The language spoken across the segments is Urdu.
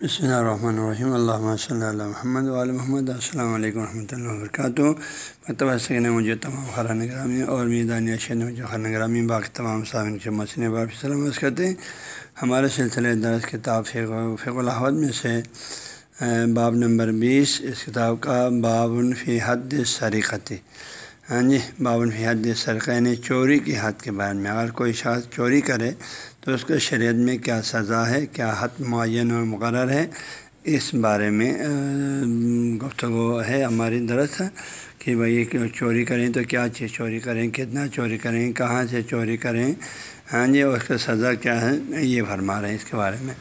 بسم اللہ الرحمن الرحیم اللہ صلی اللہ محمد علیہ محمد السلام علیکم ورحمۃ اللہ وبرکاتہ مکتبہ سکن مجھے تمام خران گرامی اور میدان اشین مجھے خران گرامی باقی تمام صاحب کے مسئلے باپ سلامت کرتے ہیں ہمارے سلسلے درس کتاب فیق الحمد میں سے باب نمبر بیس اس کتاب کا باب فی حد سریقتی ہاں جی بابن فی حد سرقہ یعنی چوری کی حد کے بارے میں۔ اگر کوئی شخص چوری کرے تو اس کو شریعت میں کیا سزا ہے، کیا حد معین اور مقرر ہے؟ اس بارے میں گفتگو ہے ہماری درست کہ بھائی چوری کریں، تو کیا چیز چوری کریں، کتنا چوری کریں، کہاں سے چوری کریں ہاں جی اس کا سزا کیا ہے؟ یہ فرما رہے ہیں اس کے بارے میں۔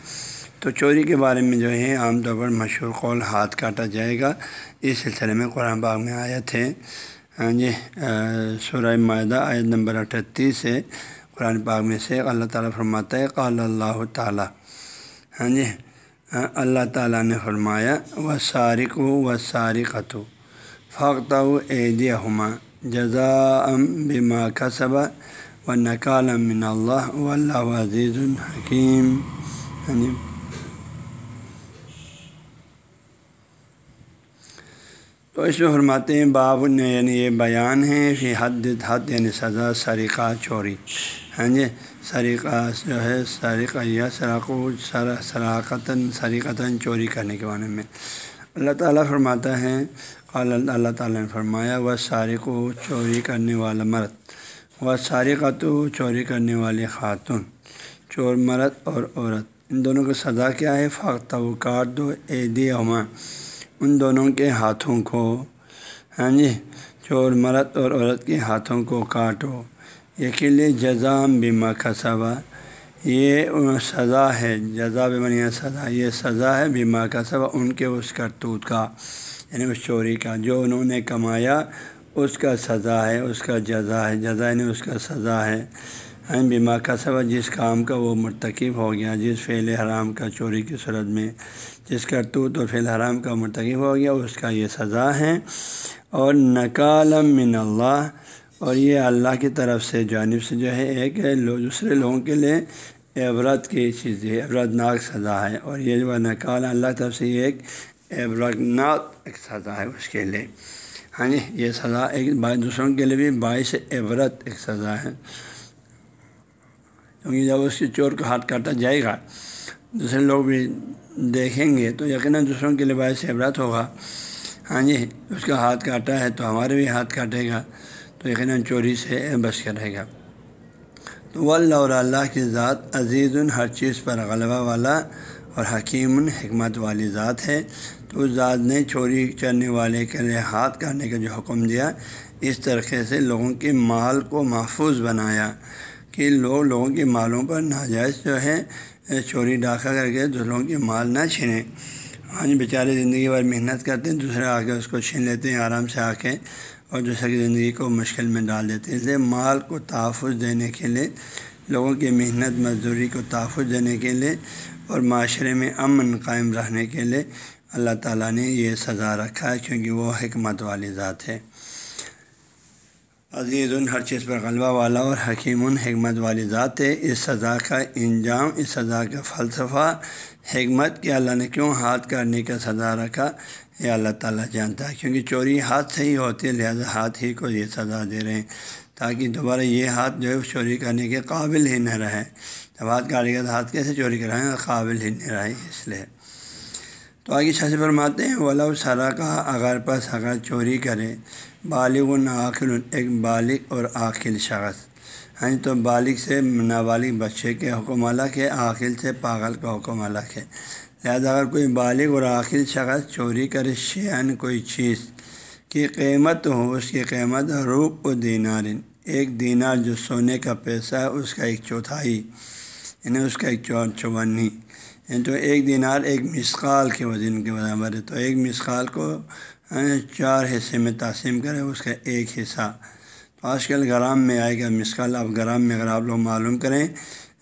تو چوری کے بارے میں جو ہے، عام طور پر مشہور قول ہاتھ کاٹا جائے گا۔ اس سلسلے میں قرآن باغ میں آیا تھے ہاں جی سورہ معدہ آیت نمبر اٹھتیس سے قرآن پاک میں سے اللہ تعالیٰ فرماتا ہے، قال اللہ تعالیٰ۔ ہاں جی اللہ تعالیٰ نے فرمایا و سارق و سارقت فاقت عید ہما جزا ام بما کسبہ و نقال من اللہ و اللہ عزیز الحکیم ہاں جی تو اس میں فرماتے ہیں، باب نے یعنی یہ بیان ہے کہ حد حد یعنی سزا سریقہ چوری۔ ہاں جی؟ سریقہ جو ہے سریقہ یا سراق سر، سراقتاً سریقتاً چوری کرنے کے معنی میں۔ اللہ تعالیٰ فرماتا ہے، قال اللہ تعالیٰ نے فرمایا وہ سارق و چوری کرنے والا مرد۔ و سارقت چوری کرنے والی خاتون۔ چور مرد اور عورت۔ ان دونوں کو سزا کیا ہے؟ فاختہ و کاٹ دو عیدی عما ان دونوں کے ہاتھوں کو ہاں جی چور مرد اور عورت کے ہاتھوں کو کاٹو۔ یقیلی جزام بیما کا یہ سزا ہے جزا بمنیا یعنی سزا۔ یہ سزا ہے بیما کا ان کے اس کرتوت کا یعنی اس چوری کا۔ جو انہوں نے کمایا، اس کا سزا ہے، اس کا جزا ہے۔ جزا یعنی اس کا سزا ہے۔ بیما کا جس کام کا وہ مرتکب ہو گیا، جس فعل حرام کا چوری کی صورت میں جس کا تو تو فی الحرام کا مرتکب ہو گیا، اس کا یہ سزا ہے۔ اور نکالم من اللہ، اور یہ اللہ کی طرف سے جانب سے جو ہے ایک دوسرے لوگوں کے لیے عبرت کی چیز ہے عبرت ناک سزا ہے۔ اور یہ جو نکال اللہ کی طرف سے یہ ایک عبرت ناک ایک سزا ہے اس کے لیے۔ ہاں جی یہ سزا ایک دوسروں کے لیے بھی باعث عبرت ایک سزا ہے۔ کیونکہ جب اس کی چور کو ہاتھ کاٹا جائے گا، دوسرے لوگ بھی دیکھیں گے تو یقیناً دوسروں کے لباس سے عبرت ہوگا۔ ہاں جی اس کا ہاتھ کاٹا ہے تو ہمارے بھی ہاتھ کاٹے گا، تو یقیناً چوری سے بچ کر رہے گا۔ تو وہ اللہ اور اللہ کی ذات عزیز ہر چیز پر غلبہ والا اور حکیم حکمت والی ذات ہے۔ تو اس ذات نے چوری کرنے والے کے لیے ہاتھ کاٹنے کا جو حکم دیا، اس طریقے سے لوگوں کے مال کو محفوظ بنایا۔ کہ لوگ لوگوں کے مالوں پر ناجائز جو ہے، چوری ڈاکہ کر کے دوسروں کے مال نہ چھینیں۔ ہاں بیچارے زندگی بھر محنت کرتے ہیں دوسرے آ کے اس کو چھین لیتے ہیں، آرام سے آ کے اور دوسرے کی زندگی کو مشکل میں ڈال دیتے ہیں۔ اس لیے مال کو تحفظ دینے کے لیے، لوگوں کی محنت، مزدوری کو تحفظ دینے کے لیے اور معاشرے میں امن قائم رہنے کے لیے اللہ تعالیٰ نے یہ سزا رکھا ہے، کیونکہ وہ حکمت والی ذات ہے۔ عزیز ان ہر چیز پر غلبہ والا اور حکیم حکمت والی ذات ہے۔ اس سزا کا انجام، اس سزا کا فلسفہ، حکمت کہ اللہ نے کیوں ہاتھ کرنے کا سزا رکھا؟ یہ اللہ تعالیٰ جانتا ہے، کیونکہ چوری ہاتھ سے ہی ہوتی ہے، لہٰذا ہاتھ ہی کو یہ سزا دے رہے ہیں۔ تاکہ دوبارہ یہ ہاتھ جو ہے چوری کرنے کے قابل ہی نہ رہے۔ جب ہاتھ کاٹے گا تو ہاتھ کیسے چوری کرائیں قابل ہی نہیں رہے، اس لیے۔ تو آگے چھت فرماتے ہیں ولا سرا کا اگر پس اگر چوری کرے بالغ عاقل ایک بالغ اور عاقل شخص۔ ہاں تو بالغ سے نابالغ بچے کے حکم الگ ہے، عاقل سے پاگل کا حکم الگ ہے۔ لہٰذا اگر کوئی بالغ اور عاقل شخص چوری کرے شیان کوئی چیز کی قیمت ہو، اس کی قیمت روپ و دینارن ایک دینار جو سونے کا پیسہ ہے، اس کا ایک چوتھائی یعنی اس کا ایک چونی یعنی تو ایک دینار ایک مسقال کے وزن کے برابر ہے۔ تو ایک مسقال کو ہاں، چار حصے میں تقسیم کریں، اس کا ایک حصہ تو آج کل گرام میں آئے گا مسقال اب گرام میں اگر آپ لوگ معلوم کریں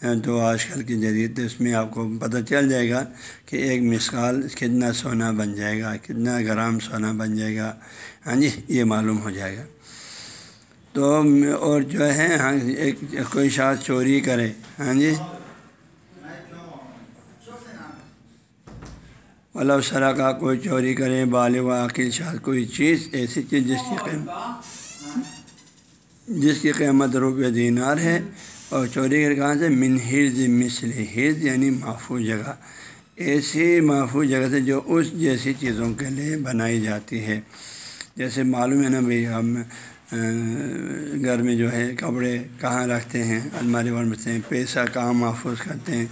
ہاں، تو آج کل کی جدید اس میں آپ کو پتہ چل جائے گا کہ ایک مسقال کتنا سونا بن جائے گا، کتنا گرام سونا بن جائے گا۔ ہاں جی یہ معلوم ہو جائے گا۔ تو اور جو ہے ہاں ایک کوئی شاخ چوری کرے ہاں جی ولو سرا کا کوئی چوری کرے بالغ عقیل شاہ، کوئی چیز ایسی چیز جس کی قیمت جس کی قیمت روپیہ دینار ہے اور چوری کر کہاں سے؟ من ہرز مثل ہرز یعنی محفوظ جگہ۔ ایسی محفوظ جگہ سے جو اس جیسی چیزوں کے لیے بنائی جاتی ہے۔ جیسے معلوم ہے نا بھائی، ہم گھر میں جو ہے کپڑے کہاں رکھتے ہیں، الماری وار رکھتے ہیں، پیسہ کہاں محفوظ کرتے ہیں۔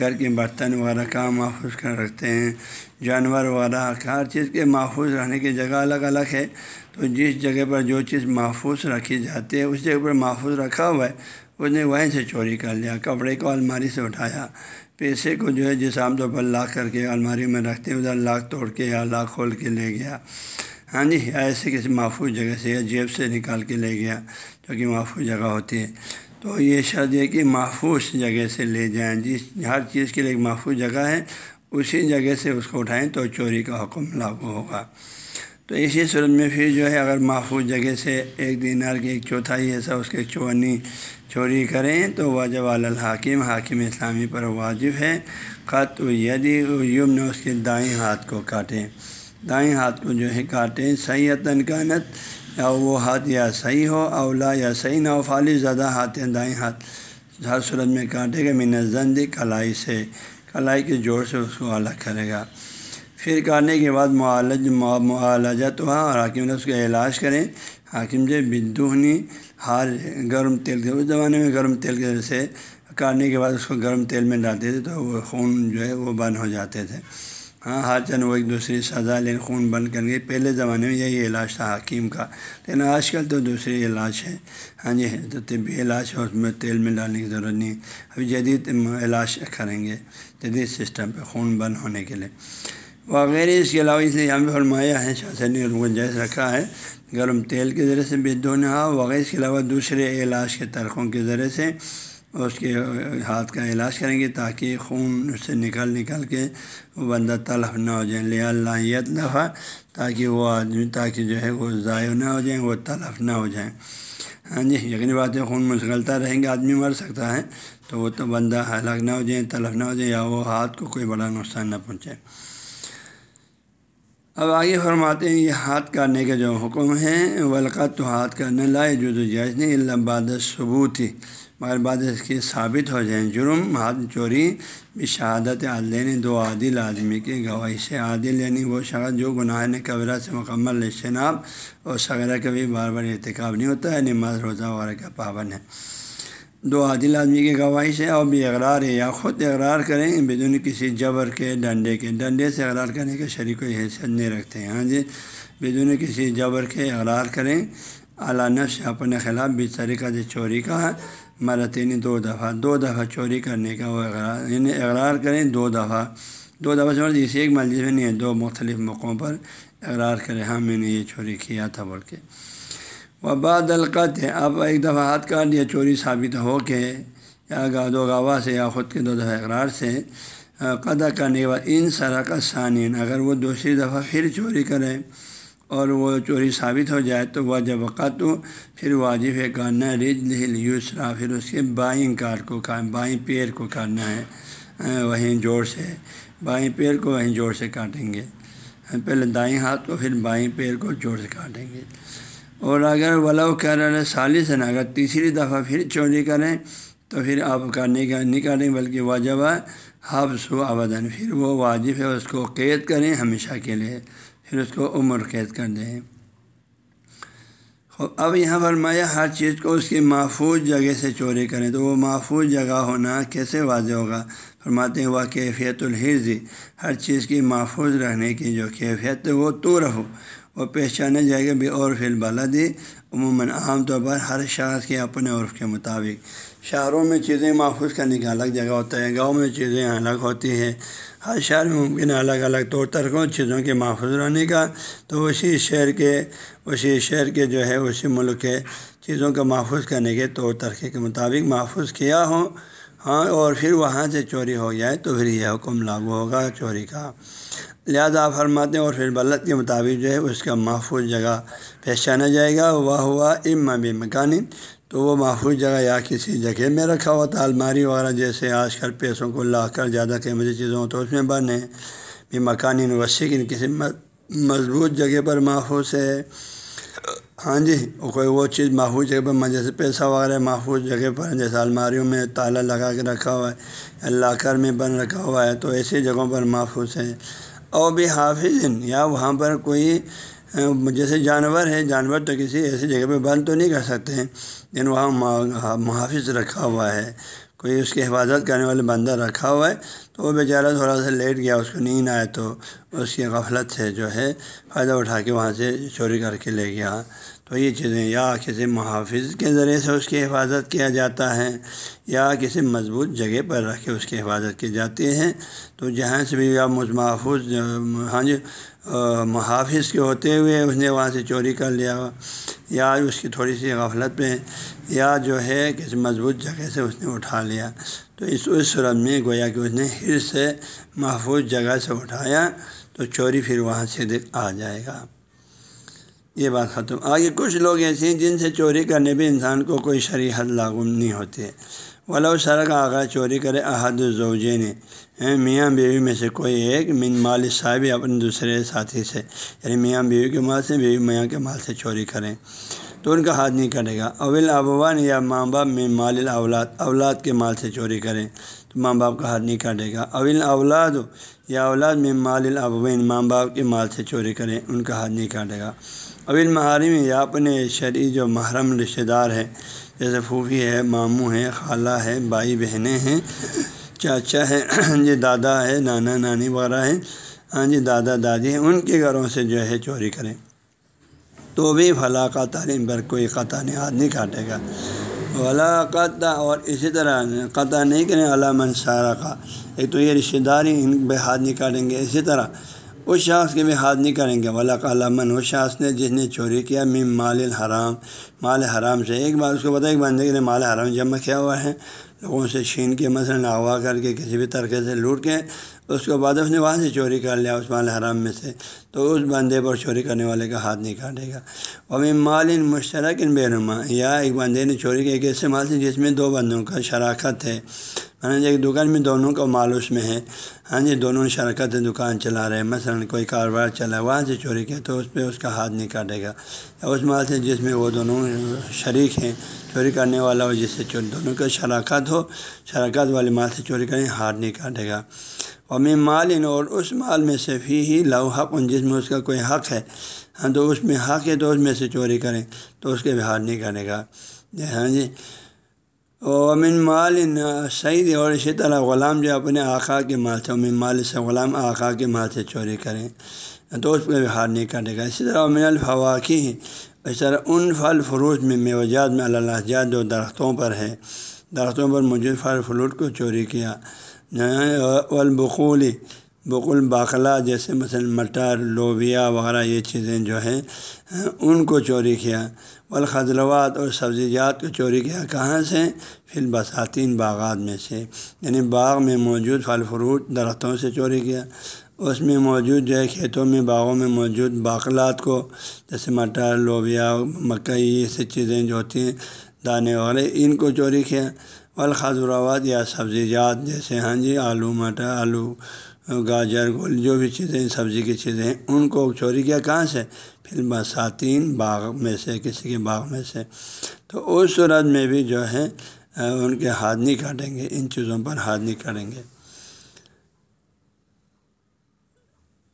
گھر کے برتن وغیرہ کہاں محفوظ کر رکھتے ہیں۔ جانور وغیرہ، ہر چیز کے محفوظ رہنے کی جگہ الگ الگ ہے۔ تو جس جگہ پر جو چیز محفوظ رکھی جاتی ہے، اس جگہ پر محفوظ رکھا ہوا ہے، اس نے وہیں سے چوری کر لیا، کپڑے کو الماری سے اٹھایا۔ پیسے کو جو ہے، جس عام طور پر لاکھ کر کے الماری میں رکھتے ہیں، ادھر لاکھ توڑ کے یا لاکھ کھول کے لے گیا۔ ہاں جی ایسے کسی محفوظ جگہ سے یا جیب سے نکال کے لے گیا، جو کہ محفوظ جگہ ہوتی ہے۔ تو یہ شرط ہے کہ محفوظ جگہ سے لے جائیں۔ جس ہر چیز کے لیے ایک محفوظ جگہ ہے، اسی جگہ سے اس کو اٹھائیں تو چوری کا حکم لاگو ہوگا۔ تو اسی صورت میں پھر جو ہے، اگر محفوظ جگہ سے ایک دینار کی ایک چوتھائی ایسا اس کے چونی چوری کریں تو واجب الحاکم، حاکم اسلامی پر واجب ہے۔ خط و یدی یمن، اس کے دائیں ہاتھ کو کاٹیں۔ دائیں ہاتھ کو جو ہے، کاٹیں۔ صحیح تنکانت یا وہ ہاتھ یا صحیح ہو اولا یا صحیح نہ ہو فالی زیادہ ہاتھ ہیں دائیں ہاتھ۔ ہر صورت میں کاٹے گا، من زندی کلائی سے۔ کلائی کے جوڑ سے اس کو الگ کرے گا۔ پھر کاٹنے کے بعد معالج، معالجت ہوا اور حاکم نے اس کا علاج کریں حاکم جو بدونی ہار، گرم تیل کے۔ اس زمانے میں گرم تیل کے سے کاٹنے کے بعد اس کو گرم تیل میں ڈالتے تھے تو وہ خون جو ہے وہ بند ہو جاتے تھے۔ ہاں ہر چند وہ ایک دوسری سزا لیکن خون بند کر کے، پہلے زمانے میں یہی علاج تھا، حکیم کا۔ لیکن آج کل تو دوسری علاج ہے ہاں جی تو طبی علاج ہے اس میں تیل میں ڈالنے کی ضرورت نہیں۔ ابھی جدید علاج کریں گے، جدید سسٹم پہ خون بند ہونے کے لیے۔ وغیرہ اس کے علاوہ اس لیے یہاں پہ فرمایا ہے، شاہ نے گنجائش رکھا ہے، گرم تیل کے ذریعے سے بھی دھونا وغیرہ اس کے علاوہ دوسرے علاج کے طرقوں کے ذریعے سے۔ اس کے ہاتھ کا علاج کریں گے تاکہ خون اس سے نکل نکل کے وہ بندہ تلف نہ ہو جائیں لیا اللہ دفعہ تاکہ وہ آدمی، تاکہ جو ہے وہ ضائع نہ ہو جائیں وہ تلف نہ ہو جائیں ہاں جی یقینی بات ہے خون مسغلتا رہیں گے، آدمی مر سکتا ہے تو وہ تو بندہ ہلاک نہ ہو جائیں تلف نہ ہو جائیں یا وہ ہاتھ کو کوئی بڑا نقصان نہ پہنچے اب آگے فرماتے ہیں یہ ہاتھ کاٹنے کے جو حکم ہیں ولقت تو ہاتھ کرنے لائے جو جائز نہیں اللہ باد ثبوت ہی مگر بعد اس کی ثابت ہو جائیں جرم، ہاتھ چوری بھی شہادت عادل دو عادل آدمی کی گواہی سے عادل یعنی وہ شخص جو گناہ نے قبرہ سے مکمل اجتناب اور سغیرہ کبھی بار بار ارتکاب نہیں ہوتا یعنی ہے نماز روزہ وغیرہ کا پابند ہے۔ دو عادل آدمی کی گواہی سے اور بھی اقرار ہے، یا خود اقرار کریں بدون کسی جبر کے، ڈنڈے کے۔ ڈنڈے سے اقرار کرنے کے شریک و حیثیت نہیں رکھتے ہیں۔ ہاں جی بدون کسی جبر کے اقرار کریں۔ اعلیٰ نفس اپنے خلاف بھی طریقہ سے چوری کا مرتین یعنی دو دفعہ دو دفعہ چوری کرنے کا وہ اقرار یعنی اقرار کریں دو دفعہ۔ دو دفعہ سے اسی ایک مسجد میں نہیں ہے، دو مختلف موقعوں پر اقرار کریں ہاں میں نے یہ چوری کیا تھا بول کے۔ وہ بعد القت ہے اب ایک دفعہ ہاتھ کاٹ دیا چوری ثابت ہو کے یا گا دو گواہ سے یا خود کے دو دفعہ اقرار سے قدر کرنے کے بعد ان سرا کا ثانین، اگر وہ دوسری دفعہ پھر چوری کرے اور وہ چوری ثابت ہو جائے تو وہ جب وقت ہو پھر واجب ہے کاٹنا رج لہل یوسرا پھر اس کے بائیں کاٹ کو بائیں پیر کو کاٹنا ہے وہیں جوڑ سے، بائیں پیر کو وہیں جوڑ سے کاٹیں گے پہلے دائیں ہاتھ کو، پھر بائیں پیر کو جوڑ سے کاٹیں گے۔ اور اگر ولاؤ کہہ رہے سالس ہے نا اگر تیسری دفعہ پھر چوری کریں تو پھر آپ کرنے کا نہیں کریں بلکہ واجب حفظ و آبادن پھر وہ واجب ہے، اس کو قید کریں ہمیشہ کے لیے۔ پھر اس کو عمر قید کر دیں۔ اب یہاں فرمایا ہر چیز کو اس کی محفوظ جگہ سے چوری کریں۔ تو وہ محفوظ جگہ ہونا کیسے واضح ہوگا؟ فرماتے ہیں وہ کیفیت الحرضی ہر چیز کی محفوظ رہنے کی جو کیفیت ہے، وہ تو رہو۔ وہ پہچانا جائے گا بھی اور فی البلدی عموماً عام طور پر ہر شخص کے اپنے عرف کے مطابق۔ شہروں میں چیزیں محفوظ کرنے کا الگ جگہ ہوتا ہے، گاؤں میں چیزیں الگ ہوتی ہے ہر شہر میں ممکن الگ الگ طور طریقوں چیزوں کے محفوظ رہنے کا۔ تو اسی شہر کے، اسی شہر کے جو ہے، اسی ملک کے چیزوں کا محفوظ کرنے کے طور طریقے کے مطابق محفوظ کیا ہو۔ ہاں اور پھر وہاں سے چوری ہو جائے تو پھر یہ حکم لاگو ہوگا چوری کا۔ لہٰذا فرماتے ہیں، اور پھر بلت کے مطابق جو ہے اس کا محفوظ جگہ پہچانا جائے گا۔ وہ ہوا ام بھی مکانی تو وہ محفوظ جگہ یا کسی جگہ میں رکھا ہوا تھا۔ الماری وغیرہ جیسے آج کل پیسوں کو لا کر زیادہ قیمتی چیزوں تو اس میں بنے بھی مکانی وسیع کسی مضبوط جگہ پر محفوظ ہے۔ ہاں جی کوئی وہ چیز محفوظ جگہ پر جیسے پیسہ وغیرہ محفوظ جگہ پر جیسے الماریوں میں تالا لگا کے رکھا ہوا ہے، لاکر میں بن رکھا ہوا ہے، تو ایسی جگہوں پر محفوظ ہے اور بھی حافظ یا وہاں پر کوئی، جیسے جانور ہے جانور تو کسی ایسی جگہ پہ بند تو نہیں کر سکتے ہیں، لیکن وہاں محافظ رکھا ہوا ہے۔ کوئی اس کی حفاظت کرنے والے بندہ رکھا ہوا ہے، تو وہ بیچارہ تھوڑا سا لیٹ گیا، اس کو نیند آئے تو اس کی غفلت سے جو ہے فائدہ اٹھا کے وہاں سے چوری کر کے لے گیا۔ تو یہ چیزیں، یا کسی محافظ کے ذریعے سے اس کی حفاظت کیا جاتا ہے، یا کسی مضبوط جگہ پر رکھ کے اس کی حفاظت کی جاتی ہے۔ تو جہاں سے بھی یا محفوظ ہاں جی محافظ کے ہوتے ہوئے اس نے وہاں سے چوری کر لیا۔ یا اس کی تھوڑی سی غفلت پہ یا جو ہے کسی مضبوط جگہ سے اس نے اٹھا لیا۔ تو اس اس صورت میں گویا کہ اس نے ہر سے محفوظ جگہ سے اٹھایا، تو چوری پھر وہاں سے آ جائے گا۔ یہ بات ختم۔ آگے کچھ لوگ ایسے ہیں جن سے چوری کرنے پہ انسان کو کوئی شریحت لاگو نہیں ہوتی۔ ولا سرک آغاز چوری کرے احد الزوجین یعنی میاں بیوی میں سے کوئی ایک من مال صاحب اپنے دوسرے ساتھی سے یعنی میاں بیوی کے مال سے، بیوی میاں کے مال سے چوری کریں تو ان کا ہاتھ نہیں کٹے گا۔ اول ابوان یا ماں باپ میں مال اولاد اولاد کے مال سے چوری کریں تو ماں باپ کا ہاتھ نہیں کاٹے گا۔ اول اولاد یا اولاد میں مال الابوین ماں باپ کے مال سے چوری کریں ان کا ہاتھ نہیں کاٹے گا۔ اول محارم یا اپنے شرعی جو محرم رشتہ دار ہے جیسے پھوپھی ہے، ماموں ہے خالہ ہے، بھائی بہنیں ہیں، چاچا ہے جی دادا ہے، نانا نانی وغیرہ ہیں۔ ہاں جی دادا دادی ہیں، ان کے گھروں سے جو ہے چوری کریں۔ تو بھی فلاں کا تعلیم پر کوئی قطع نہیں، ہاتھ نہیں کاٹے گا۔ ولا قطع اور اسی طرح قطع نہیں کریں، علامہ سارا کا۔ ایک تو یہ رشتہ داری ان پہ ہاتھ نہیں کاٹیں گے۔ اسی طرح اس شخص کے بھی ہاتھ نہیں کریں گے۔ ولا علامن اس شخص نے جس نے چوری کیا میم مال الحرام۔ مال حرام سے ایک بار اس کو پتہ ایک بندے کے لیے مال حرام جمع کیا ہوا ہے۔ لوگوں سے چھین کے مثلاً اغوا کر کے کسی بھی طریقے سے لوٹ کے اس کے بعد اس نے وہاں سے چوری کر لیا اس مال حرام میں سے۔ تو اس بندے پر چوری کرنے والے کا ہاتھ نہیں کاٹے گا۔ اور مال ان مشترک ان بے نما یا ایک بندے نے چوری کیا ایک ایسے مال سے جس میں دو بندوں کا شراکت ہے۔ ہاں جی ایک دکان میں دونوں کا مال اس میں ہے۔ ہاں جی دونوں شرکت دکان چلا رہے ہیں۔ مثلاً کوئی کاروبار چلا ہے، وہاں سے چوری کیا تو اس پہ اس کا ہاتھ نہیں کاٹے گا۔ یا اس مال سے جس میں وہ دونوں شریک ہیں، چوری کرنے والا ہو، جس سے چوری دونوں کا شراکت ہو، شراکت والے مال سے چوری کریں، ہاتھ نہیں کاٹے گا۔ اور میں مال ان اور اس مال میں سے فی ہی لو حق جس میں اس کا کوئی حق ہے۔ ہاں تو اس میں حق ہے تو اس میں سے چوری کریں، تو اس کے بھی ہاتھ نہیں کرے گا ہاں جی۔ امن مال صحیح اور اسی طرح غلام جو اپنے آقا کے مال سے امن مال سے غلام آقا کے مال سے چوری کریں، تو اس پہ بھی ہار نہیں کاٹے گا اسی طرح امن الفواقی اس طرح ان پھل فروش میں میوجات میں اللہ جات جو درختوں پر ہے۔ درختوں پر موجود پھل فروٹ کو چوری کیا۔ البقول بقول باخلا جیسے مثلاً مٹر، لوبیا وغیرہ یہ چیزیں جو ہیں، ان کو چوری کیا۔ والخضروات اور سبزیجات کو چوری کیا۔ کہاں سے؟ پھر بساتین باغات میں سے۔ یعنی باغ میں موجود پھل فروٹ درختوں سے چوری کیا۔ اس میں موجود جو ہے کھیتوں میں، باغوں میں موجود باقلات کو، جیسے مٹر، لوبیا، مکئی، یہ سب چیزیں جو ہوتی ہیں، دانے وغیرہ، ان کو چوری کیا۔ والخضروات یا سبزی جات جیسے ہاں جی آلو، مٹر، آلو، گاجر، گول، جو بھی چیزیں، سبزی کی چیزیں ہیں ان کو چوری کیا کہاں سے؟ پھر بساتین باغ میں سے، کسی کے باغ میں سے۔ تو اس صورت میں بھی جو ہے، ان کے ہاتھ نہیں کاٹیں گے، ان چیزوں پر ہاتھ نہیں کاٹیں گے۔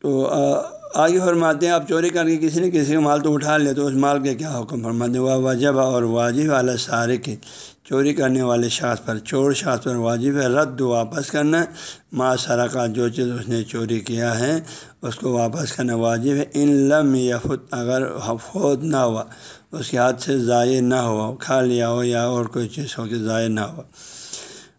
تو آگے فرماتے ہیں، آپ چوری کر کے کسی نے کسی کا مال تو اٹھا لیا تو اس مال کے کیا حکم فرماتے ہیں؟ وہ وجب اور واجب والا سارے کے چوری کرنے والے شخص پر، چور شخص پر واجب ہے، رد واپس کرنا۔ ماں سرا کا جو چیز اس نے چوری کیا ہے، اس کو واپس کرنا واجب ہے۔ ان لم یا خود اگر فوت نہ ہوا، اس کے ہاتھ سے ضائع نہ ہوا، کھا لیا ہو یا اور کوئی چیز ہو کہ ضائع نہ ہوا۔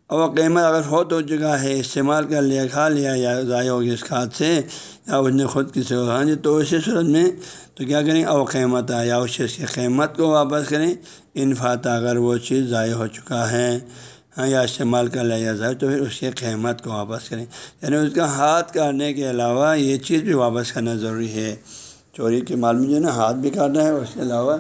اور قیمت اگر فوت ہو چکا ہے، استعمال کر لیا، کھا لیا یا ضائع ہوگی اس کے ہاتھ سے یا اس نے خود کسی کو ہاں جی تو اسی صورت میں تو کیا کریں؟ او قیمت یا اس چیز کی قیمت کو واپس کریں۔ انفاتا اگر وہ چیز ضائع ہو چکا ہے ہاں یا استعمال کر لیا یا ضائع تو پھر اس کی قیمت کو واپس کریں۔ یعنی اس کا ہاتھ کاٹنے کے علاوہ یہ چیز بھی واپس کرنا ضروری ہے۔ چوری کے مال میں جو ہے نا، ہاتھ بھی کاٹنا ہے، اس کے علاوہ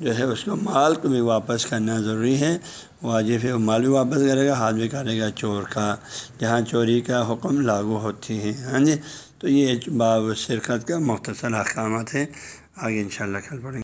جو ہے اس کو مال کو بھی واپس کرنا ضروری ہے۔ واجب ہے مال بھی واپس کرے گا، ہاتھ بھی کاٹے گا چور کا، جہاں چوری کا حکم لاگو ہوتی ہے۔ ہاں جی تو یہ باب شرکت کا مختصر احکامات ہیں۔ آگے انشاءاللہ کل پڑھیں گے۔